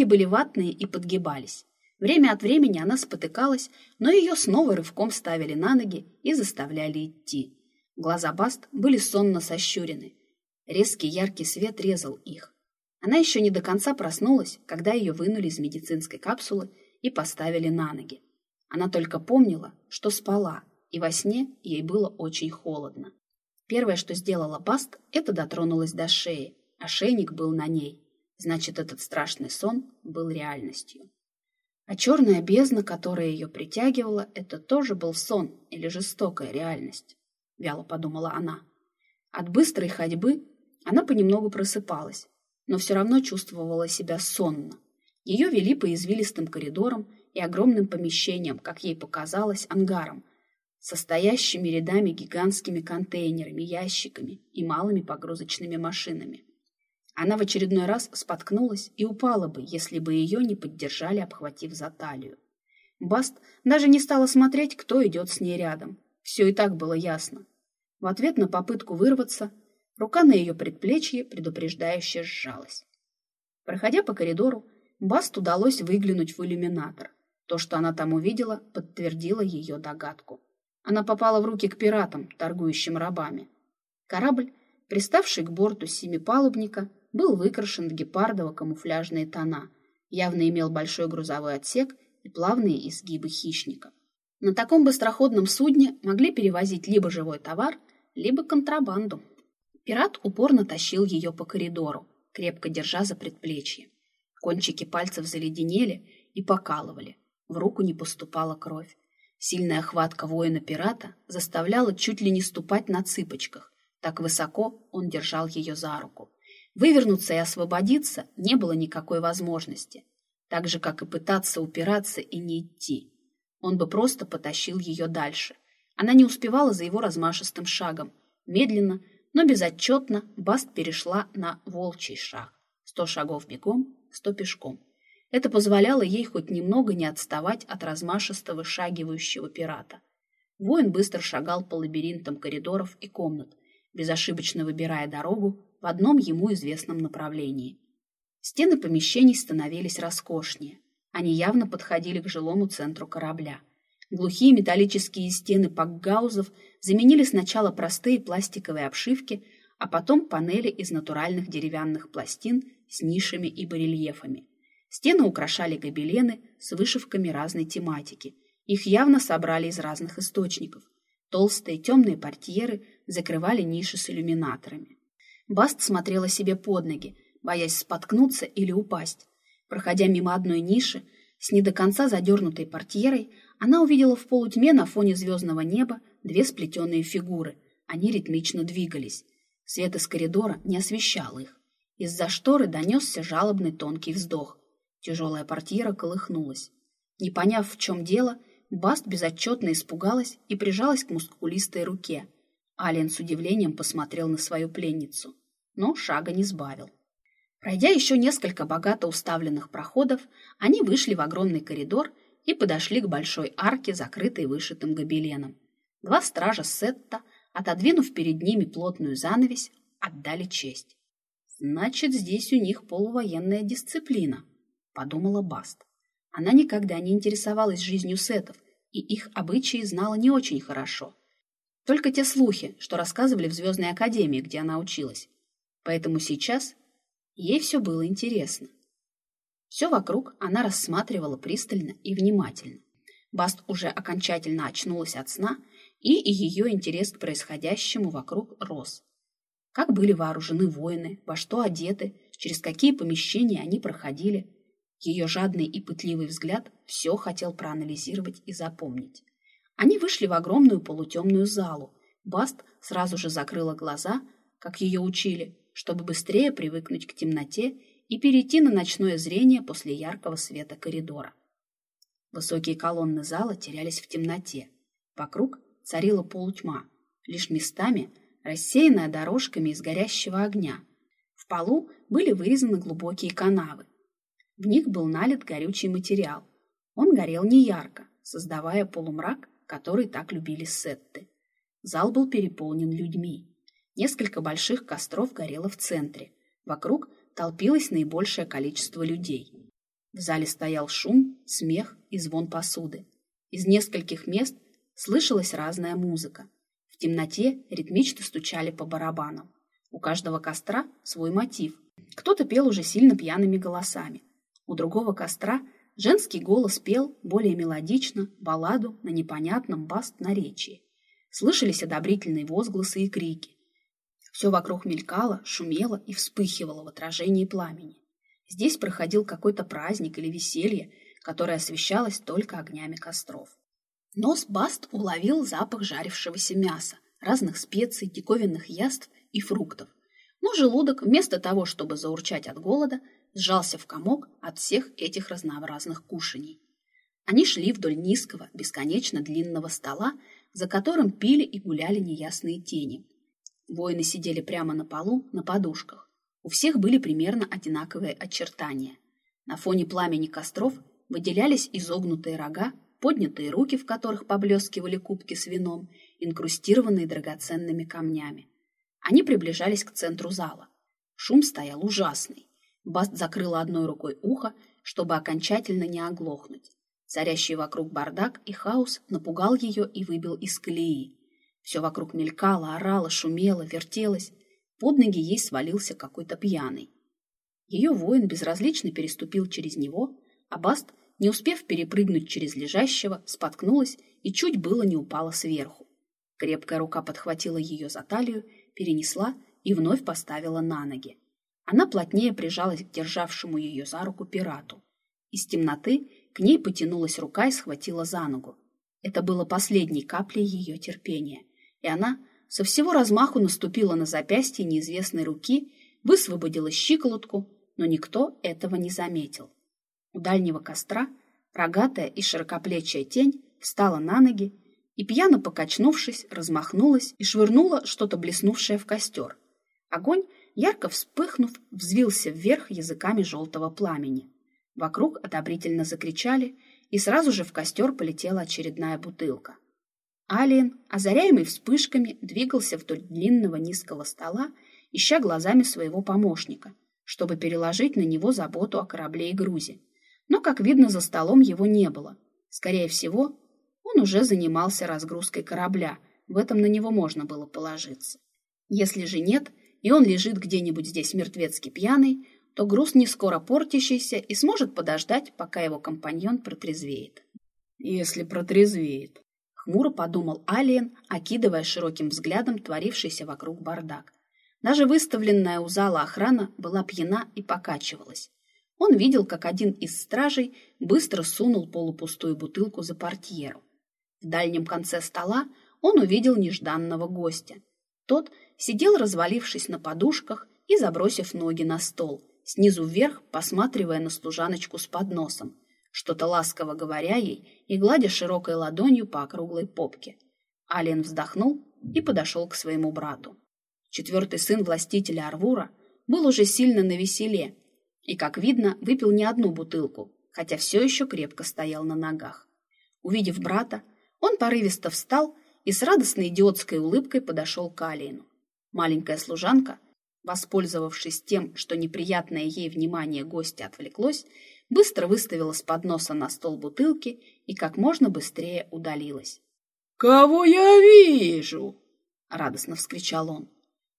Ноги были ватные и подгибались. Время от времени она спотыкалась, но ее снова рывком ставили на ноги и заставляли идти. Глаза Баст были сонно сощурены. Резкий яркий свет резал их. Она еще не до конца проснулась, когда ее вынули из медицинской капсулы и поставили на ноги. Она только помнила, что спала, и во сне ей было очень холодно. Первое, что сделала Баст, это дотронулась до шеи. Ошейник был на ней. Значит, этот страшный сон был реальностью. А черная бездна, которая ее притягивала, это тоже был сон или жестокая реальность, вяло подумала она. От быстрой ходьбы она понемногу просыпалась, но все равно чувствовала себя сонно. Ее вели по извилистым коридорам и огромным помещениям, как ей показалось, ангаром, состоящими рядами гигантскими контейнерами, ящиками и малыми погрузочными машинами. Она в очередной раз споткнулась и упала бы, если бы ее не поддержали, обхватив за талию. Баст даже не стала смотреть, кто идет с ней рядом. Все и так было ясно. В ответ на попытку вырваться, рука на ее предплечье предупреждающе сжалась. Проходя по коридору, Баст удалось выглянуть в иллюминатор. То, что она там увидела, подтвердило ее догадку. Она попала в руки к пиратам, торгующим рабами. Корабль, приставший к борту семипалубника, был выкрашен в гепардово-камуфляжные тона, явно имел большой грузовой отсек и плавные изгибы хищника. На таком быстроходном судне могли перевозить либо живой товар, либо контрабанду. Пират упорно тащил ее по коридору, крепко держа за предплечье. Кончики пальцев заледенели и покалывали. В руку не поступала кровь. Сильная хватка воина-пирата заставляла чуть ли не ступать на цыпочках. Так высоко он держал ее за руку. Вывернуться и освободиться не было никакой возможности, так же, как и пытаться упираться и не идти. Он бы просто потащил ее дальше. Она не успевала за его размашистым шагом. Медленно, но безотчетно Баст перешла на волчий шаг. Сто шагов бегом, сто пешком. Это позволяло ей хоть немного не отставать от размашистого шагивающего пирата. Воин быстро шагал по лабиринтам коридоров и комнат, безошибочно выбирая дорогу в одном ему известном направлении. Стены помещений становились роскошнее. Они явно подходили к жилому центру корабля. Глухие металлические стены пакгаузов заменили сначала простые пластиковые обшивки, а потом панели из натуральных деревянных пластин с нишами и барельефами. Стены украшали гобелены с вышивками разной тематики. Их явно собрали из разных источников. Толстые темные портьеры закрывали ниши с иллюминаторами. Баст смотрела себе под ноги, боясь споткнуться или упасть. Проходя мимо одной ниши, с не до конца задернутой портьерой, она увидела в полутьме на фоне звездного неба две сплетенные фигуры. Они ритмично двигались. Свет из коридора не освещал их. Из-за шторы донесся жалобный тонкий вздох. Тяжелая портьера колыхнулась. Не поняв, в чем дело, Баст безотчетно испугалась и прижалась к мускулистой руке. Ален с удивлением посмотрел на свою пленницу но шага не сбавил. Пройдя еще несколько богато уставленных проходов, они вышли в огромный коридор и подошли к большой арке, закрытой вышитым гобеленом. Два стража Сетта, отодвинув перед ними плотную занавесь, отдали честь. «Значит, здесь у них полувоенная дисциплина», — подумала Баст. Она никогда не интересовалась жизнью сетов, и их обычаи знала не очень хорошо. Только те слухи, что рассказывали в Звездной Академии, где она училась. Поэтому сейчас ей все было интересно. Все вокруг она рассматривала пристально и внимательно. Баст уже окончательно очнулась от сна, и ее интерес к происходящему вокруг рос. Как были вооружены воины, во что одеты, через какие помещения они проходили. Ее жадный и пытливый взгляд все хотел проанализировать и запомнить. Они вышли в огромную полутемную залу. Баст сразу же закрыла глаза, как ее учили, чтобы быстрее привыкнуть к темноте и перейти на ночное зрение после яркого света коридора. Высокие колонны зала терялись в темноте. Вокруг царила полутьма, лишь местами рассеянная дорожками из горящего огня. В полу были вырезаны глубокие канавы. В них был налит горючий материал. Он горел неярко, создавая полумрак, который так любили сетты. Зал был переполнен людьми. Несколько больших костров горело в центре. Вокруг толпилось наибольшее количество людей. В зале стоял шум, смех и звон посуды. Из нескольких мест слышалась разная музыка. В темноте ритмично стучали по барабанам. У каждого костра свой мотив. Кто-то пел уже сильно пьяными голосами. У другого костра женский голос пел более мелодично балладу на непонятном баст-наречии. Слышались одобрительные возгласы и крики. Все вокруг мелькало, шумело и вспыхивало в отражении пламени. Здесь проходил какой-то праздник или веселье, которое освещалось только огнями костров. Нос Баст уловил запах жарившегося мяса, разных специй, диковинных яств и фруктов. Но желудок, вместо того, чтобы заурчать от голода, сжался в комок от всех этих разнообразных кушаний. Они шли вдоль низкого, бесконечно длинного стола, за которым пили и гуляли неясные тени. Воины сидели прямо на полу, на подушках. У всех были примерно одинаковые очертания. На фоне пламени костров выделялись изогнутые рога, поднятые руки, в которых поблескивали кубки с вином, инкрустированные драгоценными камнями. Они приближались к центру зала. Шум стоял ужасный. Баст закрыла одной рукой ухо, чтобы окончательно не оглохнуть. Царящий вокруг бардак и хаос напугал ее и выбил из колеи. Все вокруг мелькало, орало, шумело, вертелось. Под ноги ей свалился какой-то пьяный. Ее воин безразлично переступил через него, а Баст, не успев перепрыгнуть через лежащего, споткнулась и чуть было не упала сверху. Крепкая рука подхватила ее за талию перенесла и вновь поставила на ноги. Она плотнее прижалась к державшему ее за руку пирату. Из темноты к ней потянулась рука и схватила за ногу. Это было последней каплей ее терпения, и она со всего размаху наступила на запястье неизвестной руки, высвободила щиколотку, но никто этого не заметил. У дальнего костра рогатая и широкоплечья тень встала на ноги и, пьяно покачнувшись, размахнулась и швырнула что-то блеснувшее в костер. Огонь, ярко вспыхнув, взвился вверх языками желтого пламени. Вокруг одобрительно закричали, и сразу же в костер полетела очередная бутылка. Алиен, озаряемый вспышками, двигался вдоль длинного низкого стола, ища глазами своего помощника, чтобы переложить на него заботу о корабле и грузе. Но, как видно, за столом его не было. Скорее всего, он уже занимался разгрузкой корабля, в этом на него можно было положиться. Если же нет, и он лежит где-нибудь здесь мертвецки пьяный, то груз не скоро портящийся и сможет подождать, пока его компаньон протрезвеет. Если протрезвеет, хмуро подумал Алиен, окидывая широким взглядом творившийся вокруг бардак. Даже выставленная у зала охрана была пьяна и покачивалась. Он видел, как один из стражей быстро сунул полупустую бутылку за портьеру. В дальнем конце стола он увидел нежданного гостя. Тот сидел, развалившись на подушках и забросив ноги на стол, снизу вверх посматривая на служаночку с подносом, что-то ласково говоря ей и гладя широкой ладонью по округлой попке. Ален вздохнул и подошел к своему брату. Четвертый сын властителя Арвура был уже сильно навеселе и, как видно, выпил не одну бутылку, хотя все еще крепко стоял на ногах. Увидев брата, он порывисто встал и с радостной идиотской улыбкой подошел к Алиину. Маленькая служанка, воспользовавшись тем, что неприятное ей внимание гостя отвлеклось, быстро выставила с подноса на стол бутылки и как можно быстрее удалилась. «Кого я вижу?» — радостно вскричал он.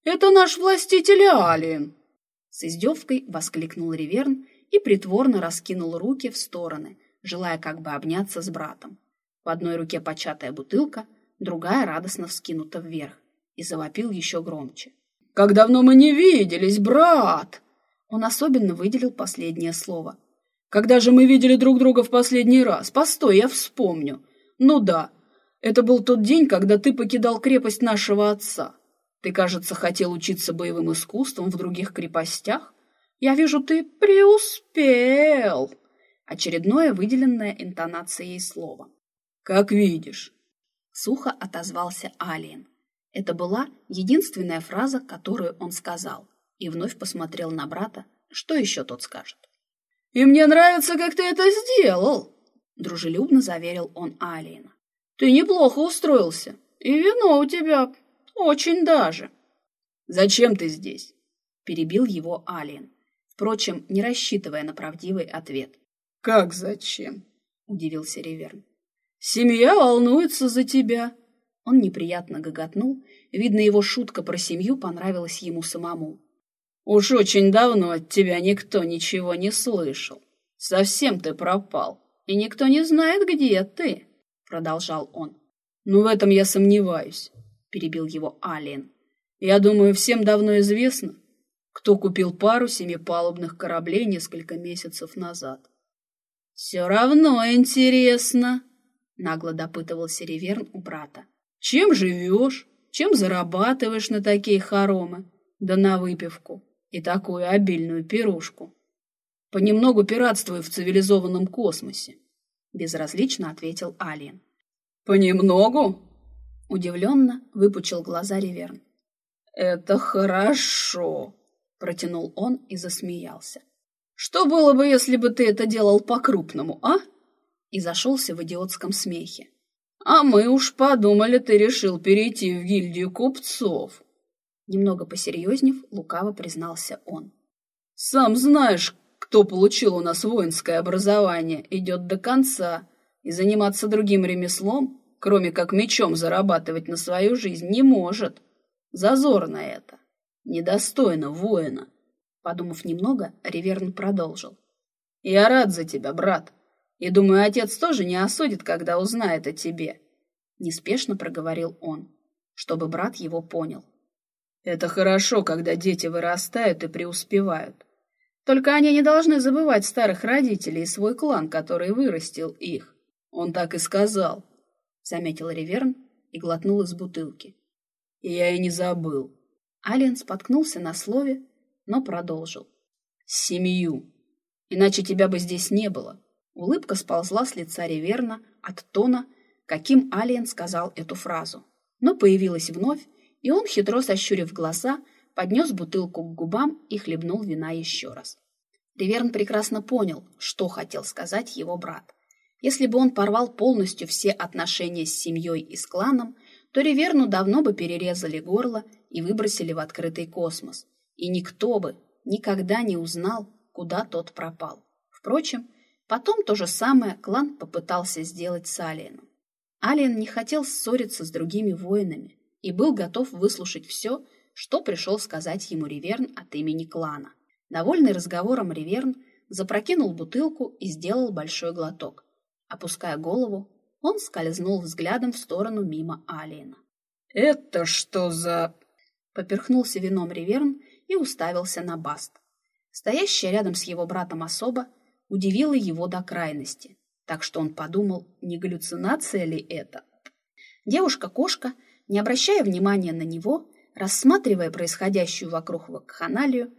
«Это наш властитель Алиен!» С издевкой воскликнул Риверн и притворно раскинул руки в стороны, желая как бы обняться с братом. В одной руке початая бутылка, другая радостно вскинута вверх, и завопил еще громче. «Как давно мы не виделись, брат!» Он особенно выделил последнее слово. «Когда же мы видели друг друга в последний раз? Постой, я вспомню. Ну да, это был тот день, когда ты покидал крепость нашего отца. Ты, кажется, хотел учиться боевым искусствам в других крепостях. Я вижу, ты преуспел!» Очередное выделенное интонацией слово. «Как видишь», — сухо отозвался Алиен. Это была единственная фраза, которую он сказал, и вновь посмотрел на брата, что еще тот скажет. «И мне нравится, как ты это сделал», — дружелюбно заверил он Алиена. «Ты неплохо устроился, и вино у тебя очень даже». «Зачем ты здесь?» — перебил его Алиен, впрочем, не рассчитывая на правдивый ответ. Как зачем? Удивился Реверн. Семья волнуется за тебя. Он неприятно гоготнул. Видно, его шутка про семью понравилась ему самому. Уж очень давно от тебя никто ничего не слышал. Совсем ты пропал, и никто не знает, где ты, продолжал он. Ну, в этом я сомневаюсь, перебил его Алиен. Я думаю, всем давно известно, кто купил пару семипалубных кораблей несколько месяцев назад. Все равно интересно, нагло допытывался Реверн у брата. Чем живешь? Чем зарабатываешь на такие хоромы? Да на выпивку и такую обильную пирушку. Понемногу пиратствую в цивилизованном космосе, безразлично ответил Алиен. Понемногу? Удивленно выпучил глаза Реверн. Это хорошо, протянул он и засмеялся. Что было бы, если бы ты это делал по-крупному, а? И зашелся в идиотском смехе. А мы уж подумали, ты решил перейти в гильдию купцов. Немного посерьезнев, лукаво признался он. Сам знаешь, кто получил у нас воинское образование, идет до конца, и заниматься другим ремеслом, кроме как мечом зарабатывать на свою жизнь, не может. Зазорно это. Недостойно воина. Подумав немного, Реверн продолжил. Я рад за тебя, брат. И думаю, отец тоже не осудит, когда узнает о тебе. Неспешно проговорил он, чтобы брат его понял. Это хорошо, когда дети вырастают и преуспевают. Только они не должны забывать старых родителей и свой клан, который вырастил их. Он так и сказал, — заметил Реверн и глотнул из бутылки. И я и не забыл. Ален споткнулся на слове, но продолжил. Семью. Иначе тебя бы здесь не было. Улыбка сползла с лица Реверна от тона, каким Алиен сказал эту фразу, но появилась вновь, и он, хитро сощурив глаза, поднес бутылку к губам и хлебнул вина еще раз. Риверн прекрасно понял, что хотел сказать его брат. Если бы он порвал полностью все отношения с семьей и с кланом, то Риверну давно бы перерезали горло и выбросили в открытый космос, и никто бы никогда не узнал, куда тот пропал. Впрочем, потом то же самое клан попытался сделать с Алиеном. Алиен не хотел ссориться с другими воинами и был готов выслушать все, что пришел сказать ему Риверн от имени клана. Довольный разговором Риверн запрокинул бутылку и сделал большой глоток. Опуская голову, он скользнул взглядом в сторону мимо Алиена. «Это что за...» Поперхнулся вином Риверн и уставился на Баст. Стоящая рядом с его братом особа удивила его до крайности, так что он подумал, не галлюцинация ли это. Девушка-кошка, не обращая внимания на него, рассматривая происходящую вокруг вакханалию,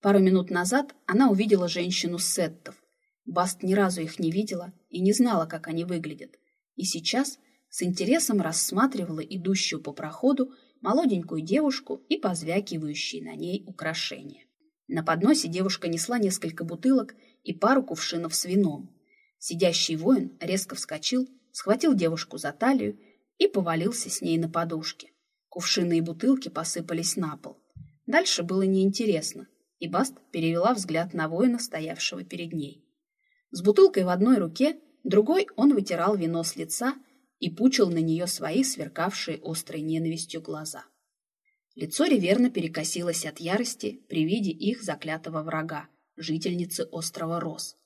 Пару минут назад она увидела женщину сеттов. Баст ни разу их не видела и не знала, как они выглядят. И сейчас с интересом рассматривала идущую по проходу молоденькую девушку и позвякивающие на ней украшения. На подносе девушка несла несколько бутылок и пару кувшинов с вином. Сидящий воин резко вскочил, схватил девушку за талию и повалился с ней на подушке. Кувшины и бутылки посыпались на пол. Дальше было неинтересно и Баст перевела взгляд на воина, стоявшего перед ней. С бутылкой в одной руке, другой он вытирал вино с лица и пучил на нее свои сверкавшие острой ненавистью глаза. Лицо Реверна перекосилось от ярости при виде их заклятого врага, жительницы острова Рос.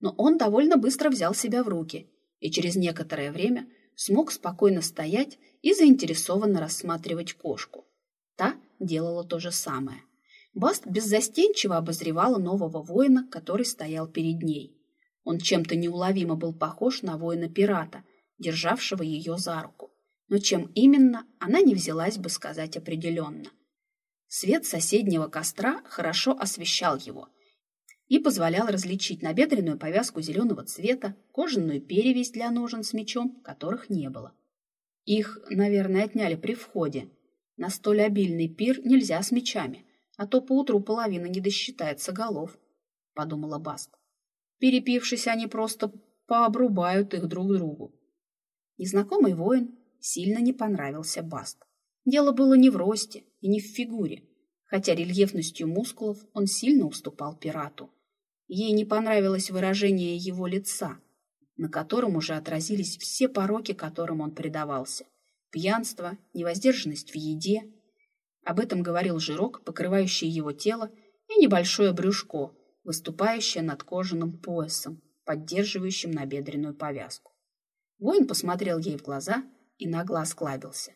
Но он довольно быстро взял себя в руки и через некоторое время смог спокойно стоять и заинтересованно рассматривать кошку. Та делала то же самое – Баст беззастенчиво обозревала нового воина, который стоял перед ней. Он чем-то неуловимо был похож на воина-пирата, державшего ее за руку. Но чем именно, она не взялась бы сказать определенно. Свет соседнего костра хорошо освещал его и позволял различить набедренную повязку зеленого цвета, кожаную перевязь для ножен с мечом, которых не было. Их, наверное, отняли при входе. На столь обильный пир нельзя с мечами – а то поутру половина не досчитается голов, — подумала Баст. Перепившись, они просто пообрубают их друг другу. Незнакомый воин сильно не понравился Баст. Дело было не в росте и не в фигуре, хотя рельефностью мускулов он сильно уступал пирату. Ей не понравилось выражение его лица, на котором уже отразились все пороки, которым он предавался. Пьянство, невоздержанность в еде. Об этом говорил жирок, покрывающий его тело, и небольшое брюшко, выступающее над кожаным поясом, поддерживающим набедренную повязку. Воин посмотрел ей в глаза и нагло осклабился.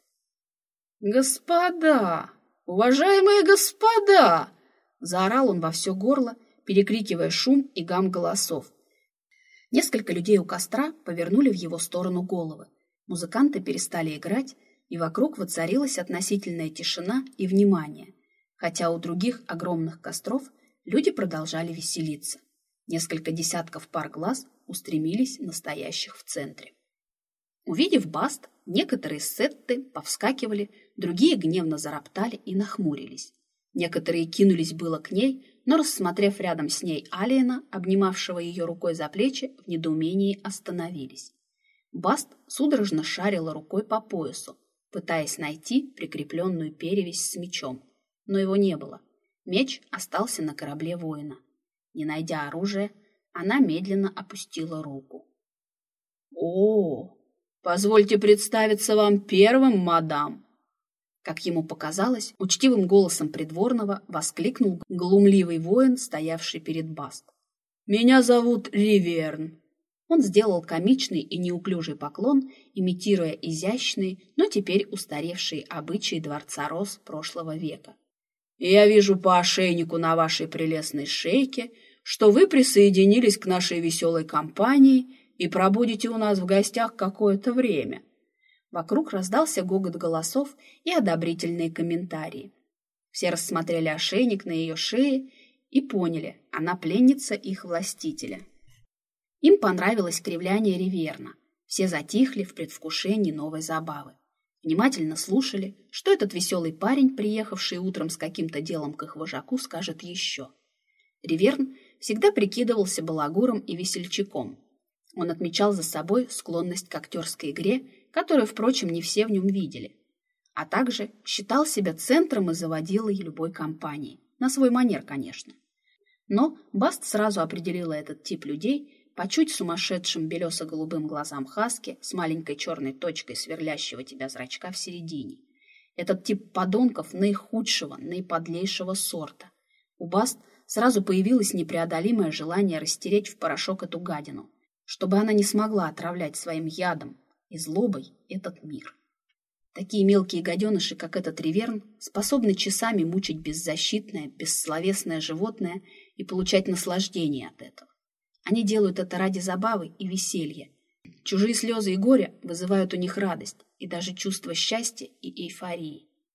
«Господа! Уважаемые господа!» Заорал он во все горло, перекрикивая шум и гам голосов. Несколько людей у костра повернули в его сторону головы. Музыканты перестали играть, и вокруг воцарилась относительная тишина и внимание, хотя у других огромных костров люди продолжали веселиться. Несколько десятков пар глаз устремились на стоящих в центре. Увидев Баст, некоторые сетты повскакивали, другие гневно зароптали и нахмурились. Некоторые кинулись было к ней, но, рассмотрев рядом с ней Алиена, обнимавшего ее рукой за плечи, в недоумении остановились. Баст судорожно шарила рукой по поясу, пытаясь найти прикрепленную перевязь с мечом, но его не было. Меч остался на корабле воина. Не найдя оружия, она медленно опустила руку. «О, позвольте представиться вам первым, мадам!» Как ему показалось, учтивым голосом придворного воскликнул глумливый воин, стоявший перед Баст. «Меня зовут Риверн». Он сделал комичный и неуклюжий поклон, имитируя изящные, но теперь устаревшие обычаи дворца Рос прошлого века. «Я вижу по ошейнику на вашей прелестной шейке, что вы присоединились к нашей веселой компании и пробудете у нас в гостях какое-то время. Вокруг раздался гогот голосов и одобрительные комментарии. Все рассмотрели ошейник на ее шее и поняли, она пленница их властителя. Им понравилось кривляние Риверна. Все затихли в предвкушении новой забавы. Внимательно слушали, что этот веселый парень, приехавший утром с каким-то делом к их вожаку, скажет еще. Риверн всегда прикидывался балагуром и весельчаком. Он отмечал за собой склонность к актерской игре, которую, впрочем, не все в нем видели, а также считал себя центром и заводилой любой компании, на свой манер, конечно. Но Баст сразу определила этот тип людей по чуть сумасшедшим белесо-голубым глазам Хаски с маленькой черной точкой сверлящего тебя зрачка в середине. Этот тип подонков наихудшего, наиподлейшего сорта. У Баст сразу появилось непреодолимое желание растереть в порошок эту гадину, чтобы она не смогла отравлять своим ядом и злобой этот мир. Такие мелкие гаденыши, как этот реверн, способны часами мучить беззащитное, бессловесное животное и получать наслаждение от этого. Они делают это ради забавы и веселья. Чужие слезы и горе вызывают у них радость и даже чувство счастья и эйфории.